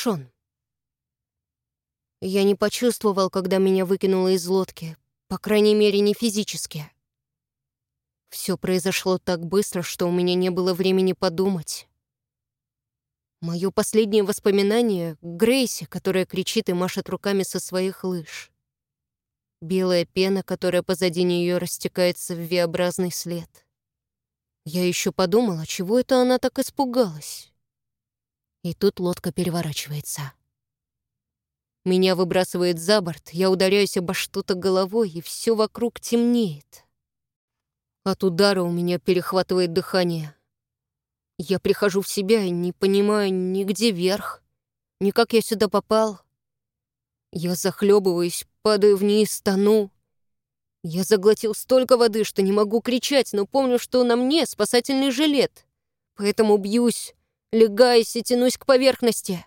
Шон. Я не почувствовал, когда меня выкинуло из лодки, по крайней мере, не физически. Все произошло так быстро, что у меня не было времени подумать. Мое последнее воспоминание — Грейси, которая кричит и машет руками со своих лыж. Белая пена, которая позади нее растекается в V-образный след. Я еще подумала, чего это она так испугалась. И тут лодка переворачивается. Меня выбрасывает за борт, я ударяюсь обо что-то головой, и все вокруг темнеет. От удара у меня перехватывает дыхание. Я прихожу в себя и не понимаю ни где верх, ни как я сюда попал. Я захлебываюсь, падаю вниз, тону. Я заглотил столько воды, что не могу кричать, но помню, что на мне спасательный жилет. Поэтому бьюсь, легаюсь и тянусь к поверхности.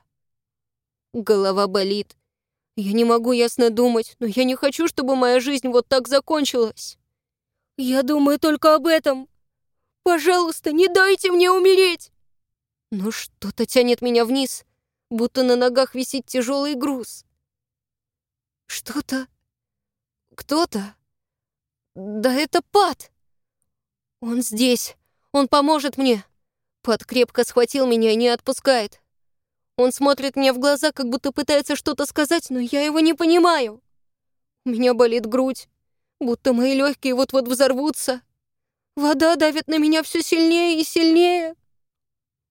Голова болит. Я не могу ясно думать, но я не хочу, чтобы моя жизнь вот так закончилась. Я думаю только об этом. Пожалуйста, не дайте мне умереть!» Но что-то тянет меня вниз, будто на ногах висит тяжелый груз. Что-то... Кто-то... Да это Пат! Он здесь. Он поможет мне. Пат крепко схватил меня и не отпускает. Он смотрит мне в глаза, как будто пытается что-то сказать, но я его не понимаю. У меня болит грудь, будто мои легкие вот-вот взорвутся. Вода давит на меня все сильнее и сильнее.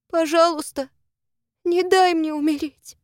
Пожалуйста, не дай мне умереть.